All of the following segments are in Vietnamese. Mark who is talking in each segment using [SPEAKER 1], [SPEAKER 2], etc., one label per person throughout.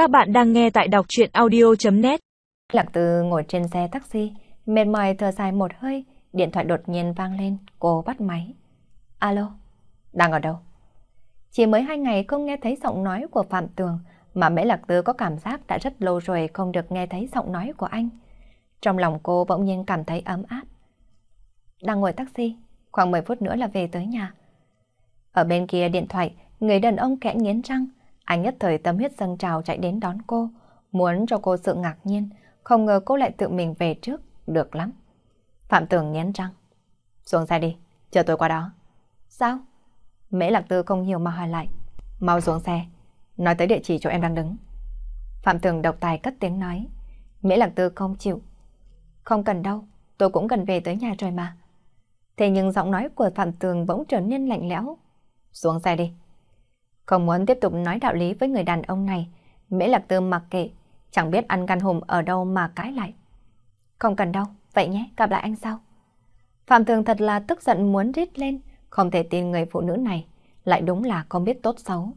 [SPEAKER 1] Các bạn đang nghe tại đọc chuyện audio.net
[SPEAKER 2] Lạc Tư ngồi trên xe taxi, mệt mỏi thở dài một hơi, điện thoại đột nhiên vang lên, cô bắt máy. Alo, đang ở đâu? Chỉ mới hai ngày không nghe thấy giọng nói của Phạm Tường, mà Mễ Lạc Tư có cảm giác đã rất lâu rồi không được nghe thấy giọng nói của anh. Trong lòng cô bỗng nhiên cảm thấy ấm áp. Đang ngồi taxi, khoảng 10 phút nữa là về tới nhà. Ở bên kia điện thoại, người đàn ông kẽ nghiến răng, anh nhất thời tâm huyết dâng trào chạy đến đón cô, muốn cho cô sự ngạc nhiên, không ngờ cô lại tự mình về trước, được lắm. Phạm Tường nghiến răng. Xuống xe đi, chờ tôi qua đó. Sao? Mễ Lạc Tư không hiểu mà hỏi lại. Mau xuống xe, nói tới địa chỉ chỗ em đang đứng. Phạm Tường độc tài cất tiếng nói. Mễ Lạc Tư không chịu. Không cần đâu, tôi cũng cần về tới nhà rồi mà. Thế nhưng giọng nói của Phạm Tường bỗng trở nên lạnh lẽo. Xuống xe đi. Không muốn tiếp tục nói đạo lý với người đàn ông này, Mễ Lạc Tư mặc kệ, chẳng biết ăn gan hùm ở đâu mà cãi lại. Không cần đâu, vậy nhé, gặp lại anh sau. Phạm Tường thật là tức giận muốn rít lên, không thể tin người phụ nữ này, lại đúng là không biết tốt xấu.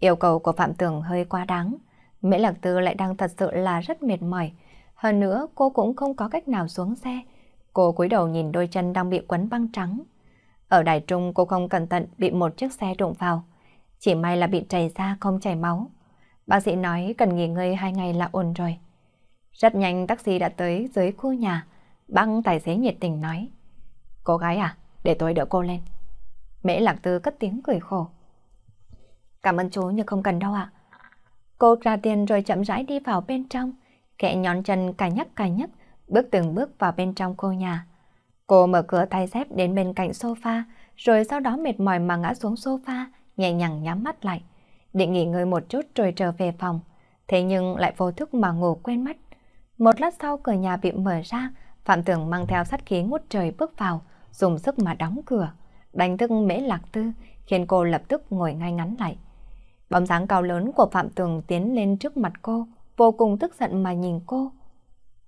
[SPEAKER 2] Yêu cầu của Phạm Tường hơi quá đáng, Mễ Lạc Tư lại đang thật sự là rất mệt mỏi. Hơn nữa cô cũng không có cách nào xuống xe. Cô cúi đầu nhìn đôi chân đang bị quấn băng trắng. Ở đài trung cô không cẩn thận bị một chiếc xe đụng vào. Chỉ may là bị chảy ra không chảy máu. Bác sĩ nói cần nghỉ ngơi hai ngày là ổn rồi. Rất nhanh taxi đã tới dưới khu nhà. Băng tài xế nhiệt tình nói. Cô gái à, để tôi đỡ cô lên. Mễ Lạc Tư cất tiếng cười khổ. Cảm ơn chú nhưng không cần đâu ạ. Cô ra tiền rồi chậm rãi đi vào bên trong, kẹ nhón chân cài nhắc cài nhắc, bước từng bước vào bên trong khu nhà. Cô mở cửa tay dép đến bên cạnh sofa, rồi sau đó mệt mỏi mà ngã xuống sofa, nhẹ nhàng nhắm mắt lại. Định nghỉ ngơi một chút rồi trở về phòng, thế nhưng lại vô thức mà ngủ quên mất. Một lát sau cửa nhà bị mở ra, Phạm Tường mang theo sát khí ngút trời bước vào, dùng sức mà đóng cửa, đánh thức mễ lạc tư, khiến cô lập tức ngồi ngay ngắn lại. Bóng dáng cao lớn của Phạm Tường tiến lên trước mặt cô, vô cùng tức giận mà nhìn cô.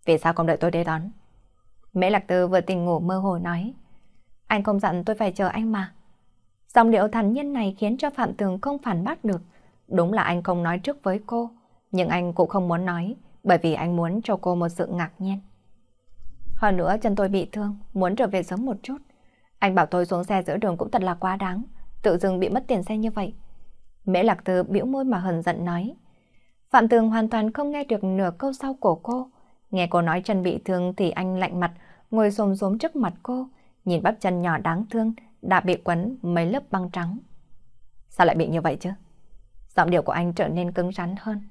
[SPEAKER 2] Vì sao không đợi tôi đến đón? Mễ Lạc Tư vừa tỉnh ngủ mơ hồ nói. Anh không dặn tôi phải chờ anh mà. Dòng điệu thản nhiên này khiến cho Phạm Tường không phản bác được. Đúng là anh không nói trước với cô, nhưng anh cũng không muốn nói, bởi vì anh muốn cho cô một sự ngạc nhiên. Hơn nữa chân tôi bị thương, muốn trở về sớm một chút. Anh bảo tôi xuống xe giữa đường cũng thật là quá đáng, tự dưng bị mất tiền xe như vậy. Mễ Lạc Tư bĩu môi mà hờn giận nói. Phạm Tường hoàn toàn không nghe được nửa câu sau của cô. Nghe cô nói chân bị thương thì anh lạnh mặt, ngồi xồm xốm trước mặt cô, nhìn bắp chân nhỏ đáng thương, đã bị quấn mấy lớp băng trắng. Sao lại bị như vậy chứ? Giọng điệu của anh trở nên cứng rắn hơn.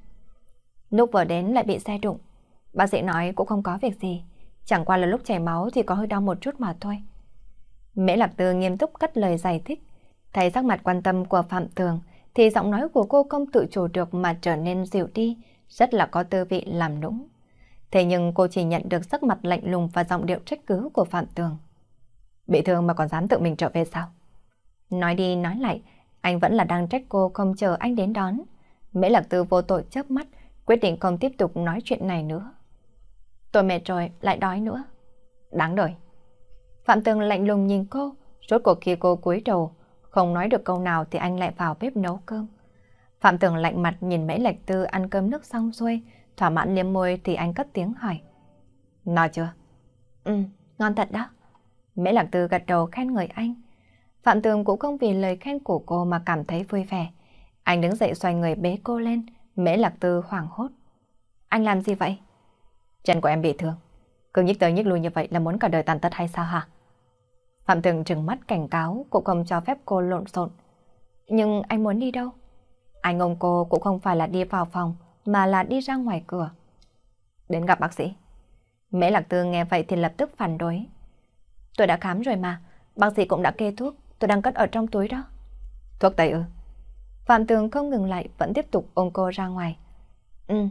[SPEAKER 2] Lúc vừa đến lại bị xe đụng. Bác sĩ nói cũng không có việc gì, chẳng qua là lúc chảy máu thì có hơi đau một chút mà thôi. Mễ Lạc Tư nghiêm túc cất lời giải thích, thấy sắc mặt quan tâm của Phạm Tường, thì giọng nói của cô không tự chủ được mà trở nên dịu đi, rất là có tư vị làm nũng. Thế nhưng cô chỉ nhận được sắc mặt lạnh lùng và giọng điệu trách cứ của Phạm Tường. Bị thương mà còn dám tự mình trở về sao? Nói đi nói lại, anh vẫn là đang trách cô không chờ anh đến đón. Mễ Lạc Tư vô tội chớp mắt, quyết định không tiếp tục nói chuyện này nữa. Tôi mệt rồi, lại đói nữa. Đáng đời. Phạm Tường lạnh lùng nhìn cô, rốt cuộc khi cô cúi đầu, không nói được câu nào thì anh lại vào bếp nấu cơm. Phạm Tường lạnh mặt nhìn Mễ Lạch Tư ăn cơm nước xong xuôi, thỏa mãn liếm môi thì anh cất tiếng hỏi. nói chưa? Ừ, ngon thật đó. Mễ Lạc Tư gật đầu khen người anh. Phạm Tường cũng không vì lời khen của cô mà cảm thấy vui vẻ. Anh đứng dậy xoay người bế cô lên, Mễ Lạc Tư hoảng hốt. Anh làm gì vậy? Chân của em bị thương. Cứ nhích tới nhích lui như vậy là muốn cả đời tàn tật hay sao hả? Phạm Tường trừng mắt cảnh cáo, cũng không cho phép cô lộn xộn. Nhưng anh muốn đi đâu? Anh ôm cô cũng không phải là đi vào phòng, mà là đi ra ngoài cửa. Đến gặp bác sĩ. Mễ Lạc Tư nghe vậy thì lập tức phản đối. Tôi đã khám rồi mà, bác sĩ cũng đã kê thuốc, tôi đang cất ở trong túi đó. Thuốc tây ư? Phạm Tường không ngừng lại, vẫn tiếp tục ôm cô ra ngoài. Ừ,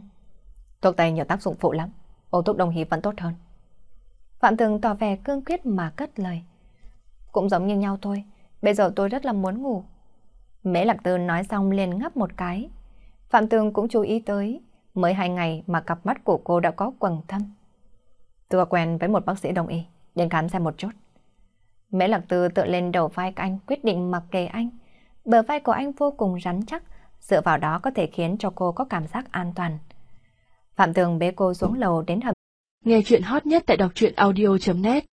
[SPEAKER 2] thuốc tây nhiều tác dụng phụ lắm, uống thuốc đồng hí vẫn tốt hơn. Phạm Tường tỏ vẻ cương quyết mà cất lời. Cũng giống như nhau thôi, bây giờ tôi rất là muốn ngủ. Mễ Lạc Tư nói xong liền ngắp một cái. Phạm Tường cũng chú ý tới, mới hai ngày mà cặp mắt của cô đã có quầng thâm. Tôi quen với một bác sĩ đồng y, đến khám xem một chút. Mễ Lạc Tư tựa lên đầu vai anh, quyết định mặc kệ anh. Bờ vai của anh vô cùng rắn chắc, dựa vào đó có thể khiến cho cô có cảm giác an toàn. Phạm Tường bế cô xuống lầu đến hầm.
[SPEAKER 3] Nghe chuyện hot nhất tại đọc truyện audio.net